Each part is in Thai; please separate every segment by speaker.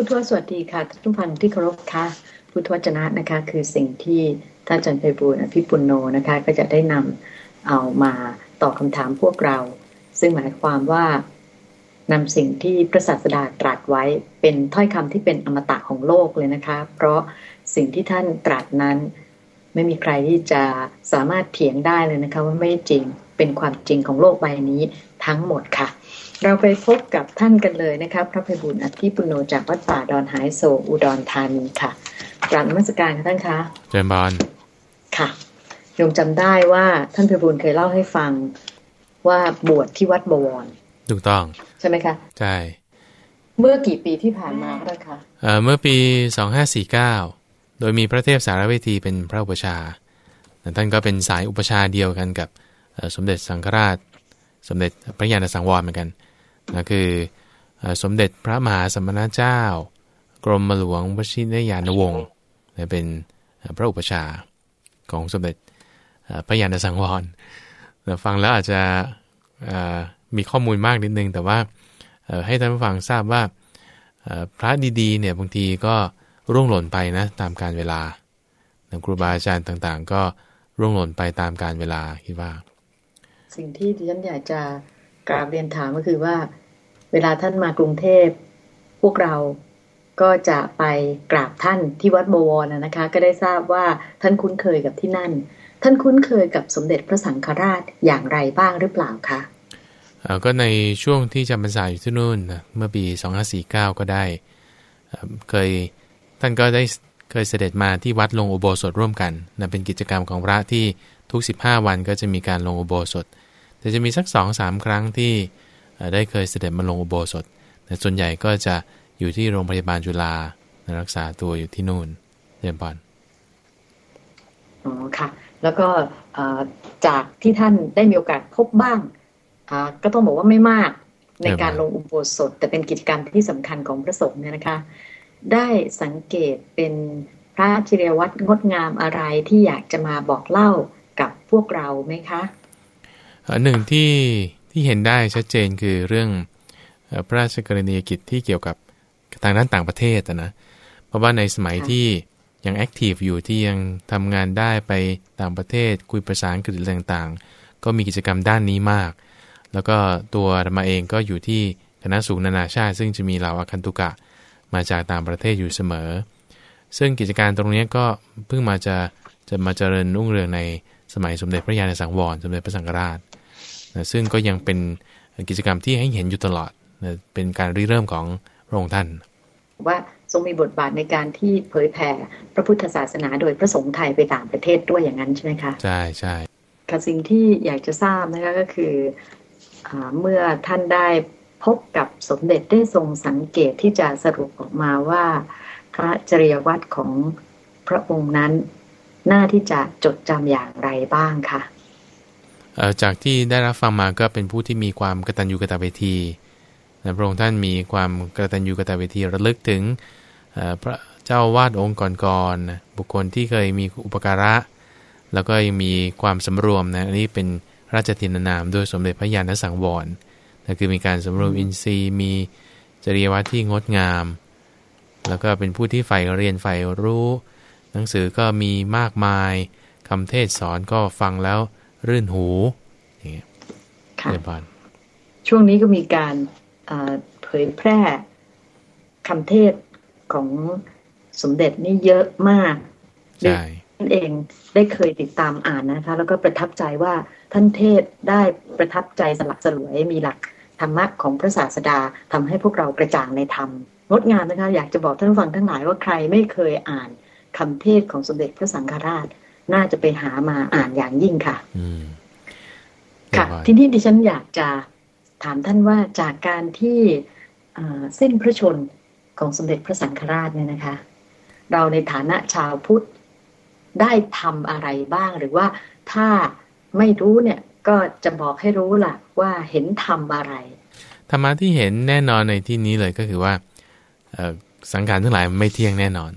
Speaker 1: พุทธวสวัสดีค่ะทุกท่านที่เคารพค่ะพุทธวจนะนะคะ คือสิ่งที่ท่านอาจารย์ไพบูลอภิปุโนนะคะ ก็จะได้นำเอามาตอบคำถามพวกเรา ซึ่งหมายความว่านำสิ่งที่พระศาสดาตรัสไว้เป็นถ้อยคำที่เป็นอมตะของโลกเลยนะคะ เพราะสิ่งที่ท่านตรัสนั้น ไม่มีใครที่จะสามารถเถียงได้เลยนะคะ ว่าไม่จริงเป็นความจริงของโลกใบนี้ ทั้งหมดค่ะ เราไปพบกับท่านกันเลยนะคะพระภัยบุญอภิปุโนจากวัดป่าดอนหายโศอุดรธานีค่ะกราบนมัสการค่ะท่านคะ
Speaker 2: เจริญบอล
Speaker 1: ค่ะโยมจำได้ว่าท่านภัยบุญเคยเล่าให้ฟังว่าบวชที่วัดบวร
Speaker 2: ถูกต้อง
Speaker 1: ใช่ไหมคะ
Speaker 2: ใช่
Speaker 1: เมื่อกี่ปีที่ผ่านมาคะ
Speaker 2: เอ่อเมื่อปีสองห้าสี่เก้าโดยมีพระเทพสารเวทีเป็นพระอุปชาท่านก็เป็นสายอุปชาเดียวกันกับสมเด็จสังฆราช สมเด็จพระญาณสังวรเหมือนกันนะคือสมเด็จพระมหาสมณเจ้า กรมหลวงวชิรยานวงศ์เป็นพระอุปชาของสมเด็จพระญาณสังวรฟังแล้วอาจจะมีข้อมูลมากนิดนึง แต่ว่าให้ท่านผู้ฟังทราบว่าพระดีๆเนี่ยบางทีก็ร่วงหล่นไปนะตามการเวลาครูบาอาจารย์ต่างๆ ก็ร่วงหล่นไปตามการเวลาคิดว่า
Speaker 1: สิ่งที่ดิฉันอยากจะกราบเรียนถามก็คือว่า เวลาท่านมากรุงเทพ พวกเราก็จะไปกราบท่านที่วัดบวรนะคะ ก็ได้ทราบว่าท่านคุ้นเคยกับที่นั่น ท่านคุ้นเคยกับสมเด็จพระสังฆราชอย่างไรบ้างหรือเปล่าคะ
Speaker 2: ก็ในช่วงที่จำพรรษาอยู่ที่นู่นเมื่อปี 2549 ก็ได้เคยท่านก็ได้เคยเสด็จมาที่วัดลงอุโบสถร่วมกันนะเป็นกิจกรรมของพระที่ ทุก 15 วันก็จะมีการลงอุโบสถ แต่จะมีสัก2อสาครั้งที่ได้เคยเสด็จมาลงอุโบสถแต่ส่วนใหญ่ก็จะอยู่ที่โรงพยาบาลจุฬารักษาตัวอยู่ที่นู่นเรียนบอล
Speaker 1: อ๋อค่ะ แล้วก็จากที่ท่านได้มีโอกาสพบบ้างก็ต้องบอกว่าไม่มากในการลงอุโบสถ แต่เป็นกิจกรรมที่สำคัญของพระสงฆ์เนี่ยนะคะ ได้สังเกตเป็นพระจิรวัตรงดงามอะไรที่อยากจะมาบอกเล่ากับ พวกเราไหมคะ
Speaker 2: หนึ่งที่ที่เห็นได้ชัดเจนคือเรื่องพระราชกรณียกิจที่เกี่ยวกับทางด้านต่างประเทศนะเพราะว่าในสมัยที่ยังแอคทีฟอยู่ที่ยังทำงานได้ไปต่างประเทศคุยภาษาอังกฤษต่างๆ ก็มีกิจกรรมด้านนี้มาก แล้วก็ตัวธรรมาเองก็อยู่ที่คณะสูงนานาชาติ ซึ่งจะมีเหล่าอาคันตุกะมาจากต่างประเทศอยู่เสมอ ซึ่งกิจการตรงนี้ก็เพิ่งมาจะจะมาเจริญรุ่งเรืองใน สมัยสมเด็จพระญาณสังวร สมเด็จพระสังฆราชนะซึ่งก็ยังเป็นกิจกรรมที่ให้เห็นอยู่ตลอดนะเป็นการริเริ่มของพระองค์ท่าน
Speaker 1: ว่าทรงมีบทบาทในการที่เผยแผ่พระพุทธศาสนาโดยพระสงฆ์ไทยไปต่างประเทศด้วยอย่างนั้นใช่ไหมคะ
Speaker 2: ใช่ใช่
Speaker 1: ค่ะสิ่งที่อยากจะทราบนะคะก็คืออเมื่อท่านได้พบกับสมเด็จได้ทรงสังเกตที่จะสรุปออกมาว่า พระจริยวัตรของพระองค์นั้น น่าที่จะจดจำอย่างไรบ้างคะ
Speaker 2: จากที่ได้รับฟังมาก็เป็นผู้ที่มีความกตัญญูกตเวทีพระองค์ท่านมีความกตัญญูกตเวทีระลึกถึงพระเจ้าวาดองค์ก่อนๆบุคคลที่เคยมีอุปการะ แล้วก็ยังมีความสำรวมนะอันนี้เป็นราชทินนามด้วยสมเด็จพระญาณสังวรนั่นคือมีการสำรวมอินทรีย์ มีจริยวัตรที่งดงาม แล้วก็เป็นผู้ที่ใฝ่เรียนใฝ่รู้ห นังสือก็มีมากมายคำเทศสอนก็ฟังแล้วรื่นหูอย่างเงี้ย
Speaker 1: ค่ะช่วงนี้ก็มีการเผยแพร่คำเทศของสมเด็จนี่เยอะมาก
Speaker 2: ใช่
Speaker 1: ท่านเองได้เคยติดตามอ่านนะคะ แล้วก็ประทับใจว่าท่านเทศได้ประทับใจสลักสลวยมีหลักธรรมะของพระศาสดาทำให้พวกเรากระจ่างในธรรมงดงามนะคะ อยากจะบอกท่านฟังทั้งหลายว่าใครไม่เคยอ่าน คำเทศของสมเด็จพระสังฆราช น่าจะไปหามาอ่านอย่างยิ่งค่ะค่ะ ทีนี้ดิฉันอยากจะถามท่านว่าจากการที่เส้นพระชนของสมเด็จพระสังฆราชเนี่ยนะคะ เราในฐานะชาวพุทธได้ทำอะไรบ้างหรือว่าถ้าไม่รู้เนี่ยก็จะบอกให้รู้ล่ะว่าเห็นทำอะไร
Speaker 2: ธรรมะที่เห็นแน่นอนในที่นี้เลยก็คือว่าสังขารทั้งหลายไม่เที่ยงแน่นอน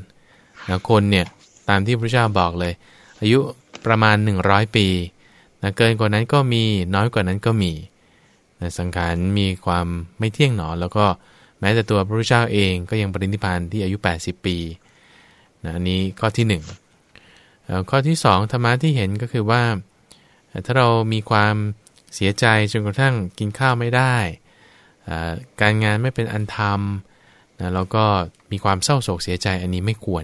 Speaker 2: นะคนเนี่ยตามที่พระเจ้าบอกเลย อายุประมาณ 100 ปีนะเกินกว่านั้นก็มีน้อยกว่านั้นก็มีนะสังขารมีความไม่เที่ยงหนอ แล้วก็แม้แต่ตัวพระพุทธเจ้าเองก็ยังปรินิพานที่อายุ 80 ปีนะอันนี้ข้อที่1นึ่งข้อที่ 2ธรรมะที่เห็นก็คือว่า ถ้าเรามีความเสียใจจนกระทั่งกินข้าวไม่ได้ การงานไม่เป็นอันทำนะแล้วก็มีความเศร้าโศกเสียใจอันนี้ไม่ควร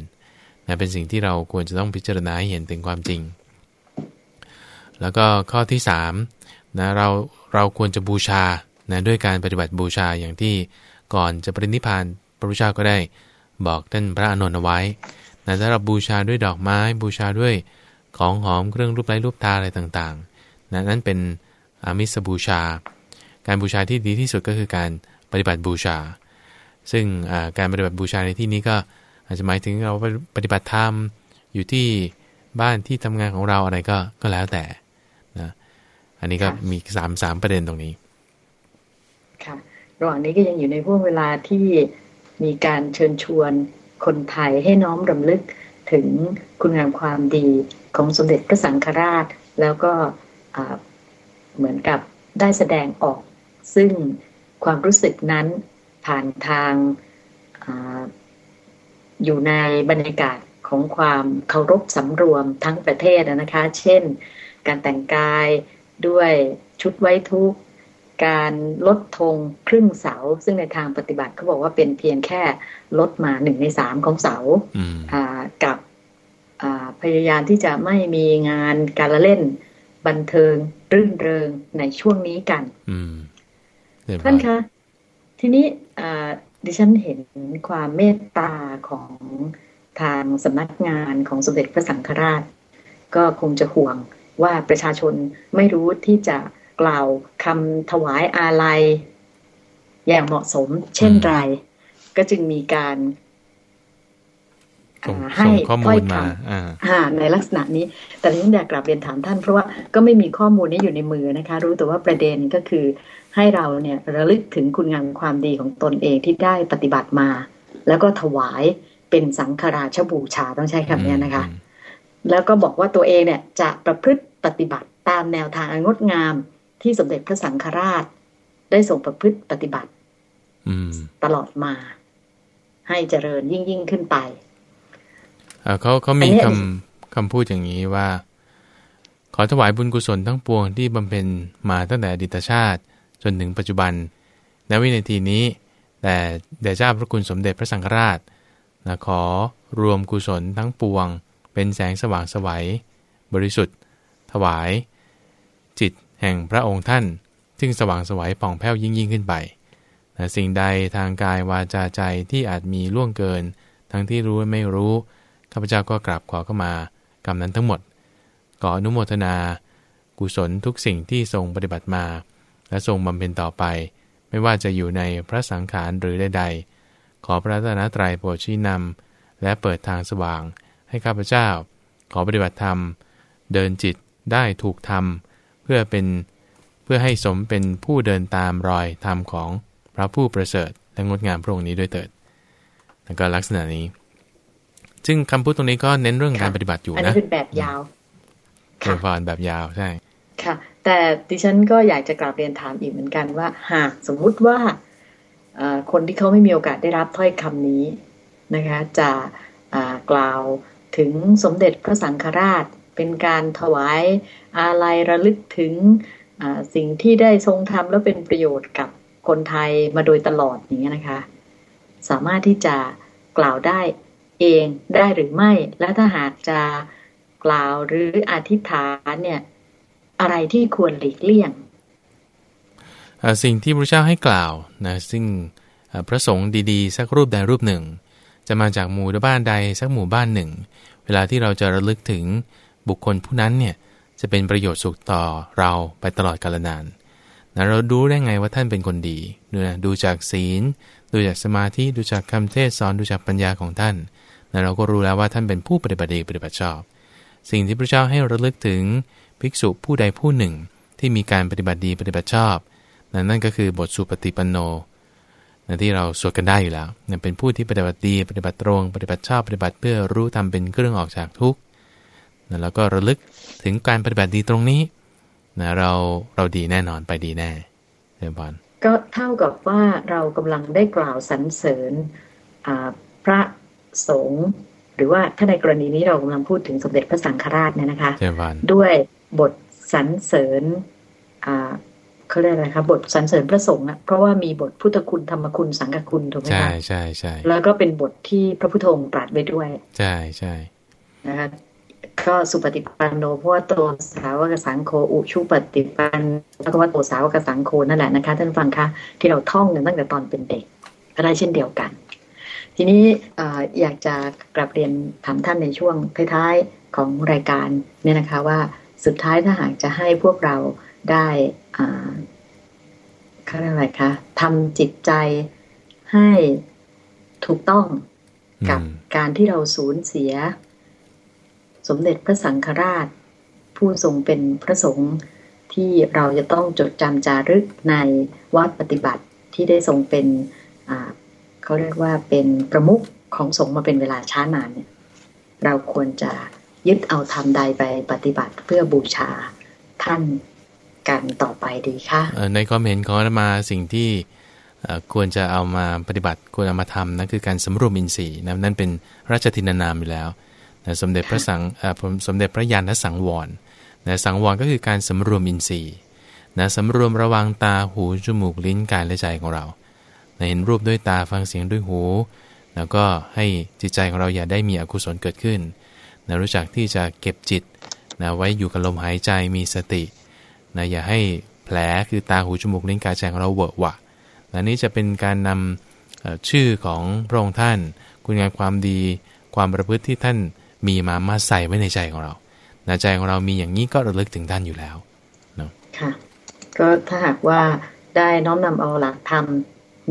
Speaker 2: นะเป็นสิ่งที่เราควรจะต้องพิจารณาให้เห็นถึงความจริง แล้วก็ข้อที่3นะเราเราควรจะบูชานะด้วยการปฏิบัติบูชาอย่างที่ก่อนจะปรินิพานพระพุทธเจ้าก็ได้บอกท่านพระอนุนเอาไว้นะถ้าเราบูชาด้วยดอกไม้บูชาด้วยของหอมเครื่องรูปไร้รูปทาอะไรต่างๆนะนั้นเป็นอามิสบูชา การบูชาที่ดีที่สุดก็คือการปฏิบัติบูชา ซึ่งการปฏิบัติบูชาในที่นี้ก็ อาจจะหมายถึงเราปฏิบัติธรรมอยู่ที่บ้านที่ทำงานของเราอะไรก็ก็แล้วแต่นะอันนี้ก็มีสามสามประเด็นตรงนี้
Speaker 1: ค่ะ ระหว่างนี้ก็ยังอยู่ในห่วงเวลาที่มีการเชิญชวนคนไทยให้น้อมรำลึกถึงคุณงามความดีของสมเด็จพระสังฆราช แล้วก็เหมือนกับได้แสดงออก ซึ่งความรู้สึกนั้นผ่านทางอ อยู่ในบรรยากาศของความเคารพสำรวมทั้งประเทศนะคะ เช่น การแต่งกายด้วยชุดไว้ทุกการลดธงครึ่งเสา ซึ่งในทางปฏิบัติเขาบอกว่าเป็นเพียงแค่ลดมาหนึ่งในสามของเสากับพยายามที่จะไม่มีงานการละเล่นบันเทิงรื่นเริงในช่วงนี้กันท่านคะ ทีนี้ ดิฉันเห็นความเมตตาของทางสำนักงานของสมเด็จพระสังฆราช ก็คงจะห่วงว่าประชาชนไม่รู้ที่จะกล่าวคำถวายอาลัย อย่างเหมาะสมเช่นไร ก็จึงมีการ
Speaker 2: ให้ข้อมูลมา
Speaker 1: ในลักษณะนี้ แต่ที่ฉันอยากกลับเรียนถามท่านเพราะว่าก็ไม่มีข้อมูลนี้อยู่ในมือนะคะ รู้แต่ว่าประเด็นก็คือ ให้เราเนี่ยระลึกถึงคุณงามความดีของตนเองที่ได้ปฏิบัติมา แล้วก็ถวายเป็นสังฆราชบูชาต้องใช้คำนี้นะคะ แล้วก็บอกว่าตัวเองเนี่ยจะประพฤติปฏิบัติตามแนวทางงดงามที่สมเด็จพระสังฆราช ได้ส่งประพฤติปฏิบัติตลอดมา ให้เจริญยิ่งยิ่งขึ้นไป
Speaker 2: เขาเขามีคำคำพูดอย่างนี้ว่า ขอถวายบุญกุศลทั้งปวงที่บำเพ็ญมาตั้งแต่อดีตชาติ จนถึงปัจจุบันณวินาทีนี้ แต่แด่เจ้าพระคุณสมเด็จพระสังฆราชนะขอรวมกุศลทั้งปวง เป็นแสงสว่างสวัย บริสุทธิ์ ถวาย จิตแห่งพระองค์ท่าน ซึ่งสว่างสวัยป่องแผ้วยิ่งยิ่งขึ้นไปนะสิ่งใดทางกายวาจาใจที่อาจมีล่วงเกิน ทั้งที่รู้ไม่รู้ข้าพเจ้าก็กราบขอเข้ามากรรมนั้นทั้งหมดขออนุโมทนา กุศลทุกสิ่งที่ทรงปฏิบัติมา และทรงบำเพ็ญต่อไป ไม่ว่าจะอยู่ในพระสังขารหรือใดๆ ขอพระตนะตรัยโปรดชี้นำและเปิดทางสว่าง ให้ข้าพเจ้า ขอปฏิบัติธรรม เดินจิตได้ถูกทำเพื่อเป็นเพื่อให้สมเป็นผู้เดินตามรอยธรรมของพระผู้ประเสริฐและงดงามพระองค์นี้ด้วยเถิดแล้วก็ลักษณะนี้ ซึ่งคำพูดตรงนี้ก็เน้นเรื่องการปฏิบัติอยู่นะอันนี้
Speaker 1: เป็นแบบยาว
Speaker 2: ค่ะฟอนแบบยาวใช่
Speaker 1: ค่ะ แต่ดิฉันก็อยากจะกลับเรียนถามอีกเหมือนกันว่า หากสมมุติว่าคนที่เขาไม่มีโอกาสได้รับถ้อยคำนี้นะคะ จะกล่าวถึงสมเด็จพระสังฆราช เป็นการถวายอาลัยระลึกถึงสิ่งที่ได้ทรงทำแล้วเป็นประโยชน์กับคนไทยมาโดยตลอดอย่างนี้นะคะ สามารถที่จะกล่าวได้เองได้หรือไม่ และถ้าหากจะกล่าวหรืออธิษฐานเนี่ย อะไรที่ควรหลีกเลี่ยง
Speaker 2: สิ่งที่พระเจ้าให้กล่าวนะซึ่งพระสงฆ์ดีๆ สักรูปใดรูปหนึ่ง จะมาจากหมู่บ้านใดสักหมู่บ้านหนึ่ง เวลาที่เราจะระลึกถึงบุคคลผู้นั้นเนี่ยจะเป็นประโยชน์สุขต่อเราไปตลอดกาลนานนะเราดูได้ไงว่าท่านเป็นคนดีดูนะดูจากศีล ดูจากสมาธิดูจากคำเทศสอนดูจากปัญญาของท่านนะเราก็รู้แล้วว่าท่านเป็นผู้ปฏิบัติดีปฏิบัติชอบ สิ่งที่พระเจ้าให้ระลึกถึง ภิกษุผู้ใดผู้หนึ่งที่มีการปฏิบัติดีปฏิบัติชอบ นั่นนั่นก็คือบทสุปฏิปันโนนะที่เราสวดกันได้อยู่แล้วนะเป็นผู้ที่ปฏิบัติดีปฏิบัติตรง ปฏิบัติชอบปฏิบัติเพื่อรู้ทำเป็นเครื่องออกจากทุกข์นะแล้วก็ระลึกถึงการปฏิบัติดีตรงนี้นะเราเราดีแน่นอนไปดีแน่เรียนบอล
Speaker 1: ก็เท่ากับว่าเรากำลังได้กล่าวสรรเสริญพระสงฆ์หรือว่าถ้าในกรณีนี้เรากำลังพูดถึงสมเด็จพระสังฆราชเนี่ยนะคะด้วย บทสรรเสริญเขาเรียกอะไรคะบทสรรเสริญพระสงฆ์อะเพราะว่ามีบทพุทธคุณธรรมคุณสังฆคุณถูกไหมคะใช่
Speaker 2: ใช่ใช่
Speaker 1: แล้วก็เป็นบทที่พระพุทธองค์ตรัสไว้ด้วย
Speaker 2: ใช่ใช่
Speaker 1: นะคะก็สุปฏิปันโนเพราะว่าตัวสาวกสังโฆอุชุปฏิปันแล้วก็ว่าตัวสาวกสังโฆนั่นแหละนะคะท่านฟังคะที่เราท่องกันตั้งแต่ตอนเป็นเด็กก็ได้เช่นเดียวกัน ทีนี้อยากจะกลับเรียนถามท่านในช่วงท้ายๆของรายการเนี่ยนะคะว่า สุดท้ายถ้าหากจะให้พวกเราได้เขาเรียกอะไรคะทำจิตใจให้ถูกต้องกับการที่เราสูญเสีย สมเด็จพระสังฆราช ผู้ทรงเป็นพระสงฆ์ที่เราจะต้องจดจำจารึกในวัดปฏิบัติที่ได้ทรงเป็นเขาเรียกว่าเป็นประมุขของสงฆ์มาเป็นเวลาช้านานเนี่ย เราควรจะ ยึดเอาธรรมใดไปปฏิบัติเพื่อบูชาท่านกันต่อไปดีค่ะ
Speaker 2: ในความเห็นของมาสิ่งที่ควรจะเอามาปฏิบัติควรเอามาทำนั่นคือการสำรวมอินทรีย์นะนั่นเป็นราชทินานามอยู่แล้วสมเด็จพระสังสมเด็จพระยานสังวรนะสังวรก็คือการสำรวมอินทรีย์นะสำรวมระวังตาหูจมูกลิ้นกายและใจของเรานะเห็นรูปด้วยตาฟังเสียงด้วยหู แล้วก็ให้จิตใจของเราอย่าได้มีอกุศลเกิดขึ้น นะรู้จักที่จะเก็บจิตนะไว้อยู่กับลมหายใจมีสตินะอย่าให้แผลคือตาหูจมูกลิ้นกายใจของเราเวอะหวะนะนี้จะเป็นการนำชื่อของพระองค์ท่าน คุณงามความดีความประพฤติที่ท่านมีมามาใส่ไว้ในใจของเรานะใจของเรามีอย่างนี้ก็ระลึกถึงท่านอยู่แล้วเนาะ
Speaker 1: ค่ะก็ถ้าหากว่าได้น้อมนำเอาหลักธรรม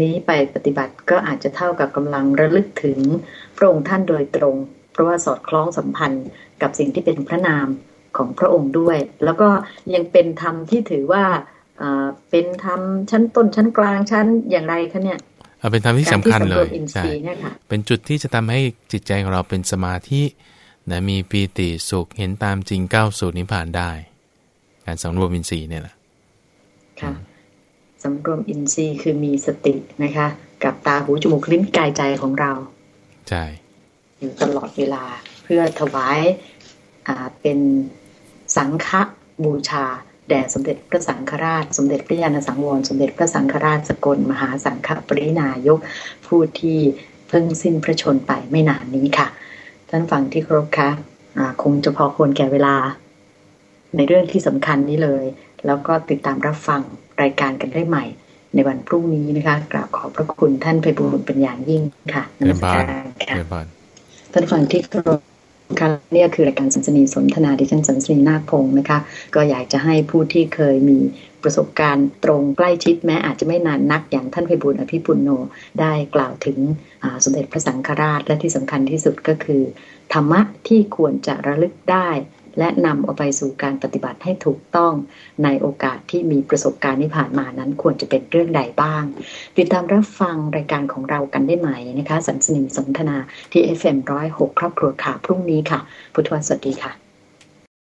Speaker 1: นี้ไปปฏิบัติก็อาจจะเท่ากับกำลังระลึกถึงพระองค์ท่านโดยตรง เพราะว่าสอดคล้องสัมพันธ์กับสิ่งที่เป็นพระนามของพระองค์ด้วย แล้วก็ยังเป็นธรรมที่ถือว่าเป็นธรรมชั้นต้นชั้นกลางชั้นอย่างไรคะเนี่ย
Speaker 2: เป็นธรรมที่สำคัญเลยใช่เป็นจุดที่จะทำให้จิตใจของเราเป็นสมาธินะมีปีติสุขเห็นตามจริงก้าวสู่นิพพานได้ การสำรวมอินทรีย์เนี่ยแหละ
Speaker 1: ค่ะสำรวมอินทรีย์คือมีสตินะคะ กับตาหูจมูกลิ้นกายใจของเรา
Speaker 2: ใช่
Speaker 1: อยู่ตลอดเวลา เพื่อถวายเป็นสังฆบูชา แด่สมเด็จพระสังฆราช สมเด็จพระญาณสังวร สมเด็จพระสังฆราชสกล มหาสังฆปรินายก ผู้ที่เพิ่งสิ้นพระชนไปไม่นานนี้ค่ะ ท่านฟังที่ครบคะะคงจะพอควรแก่เวลา ในเรื่องที่สำคัญนี้เลย แล้วก็ติดตามรับฟังรายการกันได้ใหม่ ในวันพรุ่งนี้นะคะ กราบขอบพระคุณท่านไปบุญเป็นอย่างยิ่งค่ะ
Speaker 2: นักการค่ะ
Speaker 1: ท่านฟังที่ครบค่ะนี่คือรายการสัมสนีสนทนาดิฉันสัมสนีนาคพงศ์นะคะ ก็อยากจะให้ผู้ที่เคยมีประสบการณ์ตรงใกล้ชิดแม้อาจจะไม่นานนักอย่างท่านเพบุญอภิปุโนได้กล่าวถึงสมเด็จพระสังฆราชและที่สำคัญที่สุดก็คือ ธรรมะที่ควรจะระลึกได้ และนำเอาไปสู่การปฏิบัติให้ถูกต้องในโอกาสที่มีประสบการณ์ที่ผ่านมานั้นควรจะเป็นเรื่องใดบ้าง ติดตามรับฟังรายการของเรากันได้ใหม่นะคะ สันสนิมสนทนาที่ FM106 ครอบครัวข่าพรุ่งนี้ค่ะ พุทธวสวัสดีค่ะ